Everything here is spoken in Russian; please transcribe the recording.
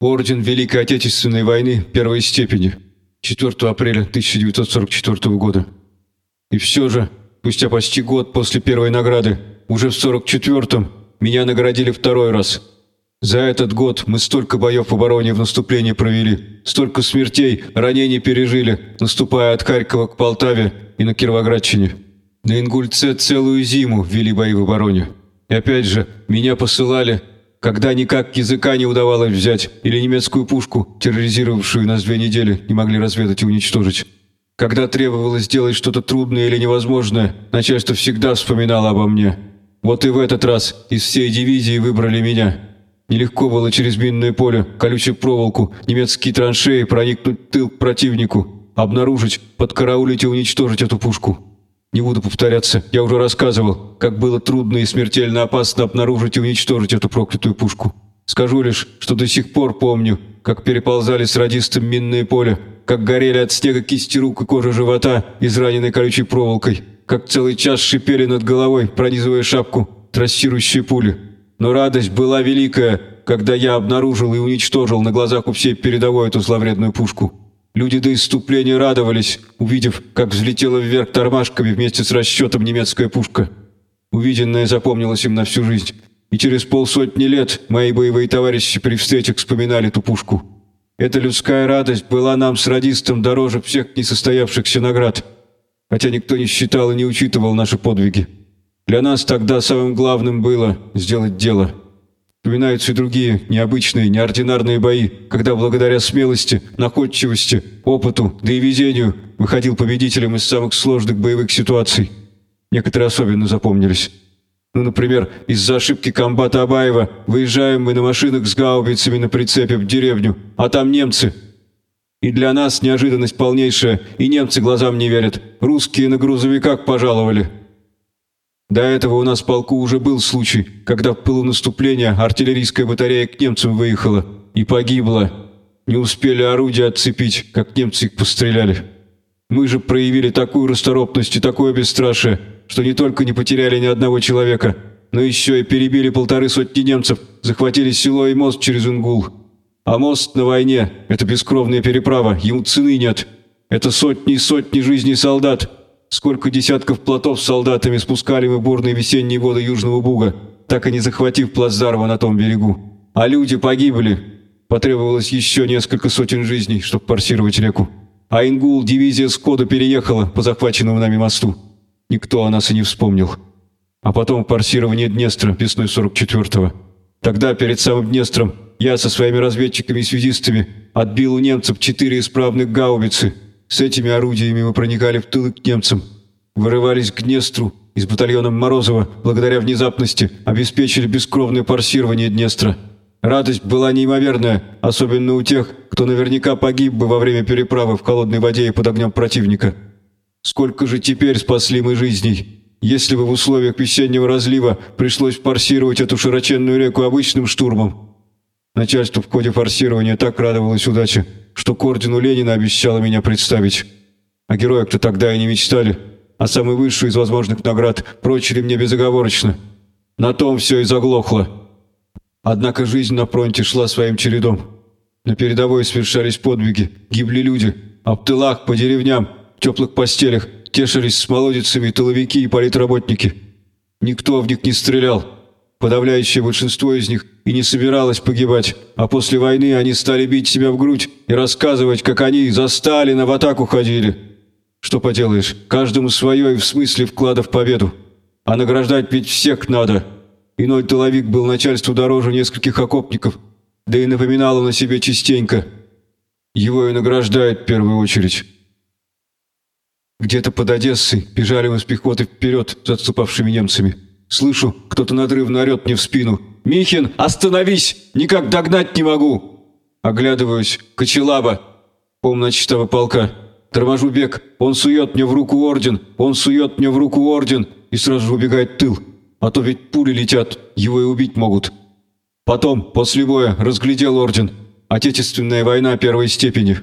Орден Великой Отечественной войны первой степени. 4 апреля 1944 года. И все же, спустя почти год после первой награды, уже в 44-м, меня наградили второй раз. За этот год мы столько боев в обороне в наступлении провели, столько смертей, ранений пережили, наступая от Харькова к Полтаве и на Кировоградчине. На Ингульце целую зиму вели бои в обороне. И опять же, меня посылали когда никак языка не удавалось взять, или немецкую пушку, терроризировавшую нас две недели, не могли разведать и уничтожить. Когда требовалось сделать что-то трудное или невозможное, начальство всегда вспоминало обо мне. Вот и в этот раз из всей дивизии выбрали меня. Нелегко было через минное поле, колючую проволоку, немецкие траншеи проникнуть в тыл к противнику, обнаружить, подкараулить и уничтожить эту пушку. Не буду повторяться, я уже рассказывал, как было трудно и смертельно опасно обнаружить и уничтожить эту проклятую пушку. Скажу лишь, что до сих пор помню, как переползали с радистом минное поле, как горели от снега кисти рук и кожа живота, израненной колючей проволокой, как целый час шипели над головой, пронизывая шапку, трассирующие пули. Но радость была великая, когда я обнаружил и уничтожил на глазах у всей передовой эту зловредную пушку. Люди до иступления радовались, увидев, как взлетела вверх тормашками вместе с расчетом немецкая пушка. Увиденное запомнилось им на всю жизнь. И через полсотни лет мои боевые товарищи при встречах вспоминали ту пушку. Эта людская радость была нам с радистом дороже всех несостоявшихся наград, хотя никто не считал и не учитывал наши подвиги. Для нас тогда самым главным было сделать дело – Вспоминаются и другие необычные, неординарные бои, когда благодаря смелости, находчивости, опыту, да и везению выходил победителем из самых сложных боевых ситуаций. Некоторые особенно запомнились. Ну, например, из-за ошибки комбата Абаева выезжаем мы на машинах с гаубицами на прицепе в деревню, а там немцы. И для нас неожиданность полнейшая, и немцы глазам не верят. Русские на грузовиках пожаловали. До этого у нас в полку уже был случай, когда в пылу наступления артиллерийская батарея к немцам выехала и погибла. Не успели орудия отцепить, как немцы их постреляли. Мы же проявили такую расторопность и такое бесстрашие, что не только не потеряли ни одного человека, но еще и перебили полторы сотни немцев, захватили село и мост через Ингул. А мост на войне – это бескровная переправа, ему цены нет. Это сотни и сотни жизней солдат – Сколько десятков плотов с солдатами спускали мы бурные весенние воды Южного Буга, так и не захватив плацдарма на том берегу. А люди погибли. Потребовалось еще несколько сотен жизней, чтобы форсировать реку. А Ингул дивизия Скода переехала по захваченному нами мосту. Никто о нас и не вспомнил. А потом форсирование Днестра весной 44-го. Тогда, перед самым Днестром, я со своими разведчиками и связистами отбил у немцев четыре исправных гаубицы – с этими орудиями мы проникали в тылы к немцам, вырывались к Днестру и с батальоном Морозова, благодаря внезапности, обеспечили бескровное форсирование Днестра. Радость была неимоверная, особенно у тех, кто наверняка погиб бы во время переправы в холодной воде и под огнем противника. Сколько же теперь спасли мы жизней, если бы в условиях весеннего разлива пришлось форсировать эту широченную реку обычным штурмом. Начальство в ходе форсирования так радовалось удаче, что к ордену Ленина обещала меня представить. О героях-то тогда и не мечтали, а самую высшую из возможных наград прочили мне безоговорочно. На том все и заглохло. Однако жизнь на фронте шла своим чередом. На передовой совершались подвиги, гибли люди, а в тылах, по деревням, в теплых постелях тешились с молодицами тыловики и политработники. Никто в них не стрелял, Подавляющее большинство из них и не собиралось погибать, а после войны они стали бить себя в грудь и рассказывать, как они за Сталина в атаку ходили. Что поделаешь, каждому свое и в смысле вклада в победу. А награждать ведь всех надо. Иной тыловик был начальству дороже нескольких окопников, да и напоминал он о себе частенько. Его и награждают в первую очередь. Где-то под Одессой бежали мы с пехоты вперед за отступавшими немцами. Слышу, кто-то надрывно орет мне в спину. «Михин, остановись! Никак догнать не могу!» Оглядываюсь. Кочелаба. Помночного полка. Торможу бег. Он сует мне в руку орден. Он сует мне в руку орден. И сразу же убегает тыл. А то ведь пули летят. Его и убить могут. Потом, после боя, разглядел орден. Отечественная война первой степени.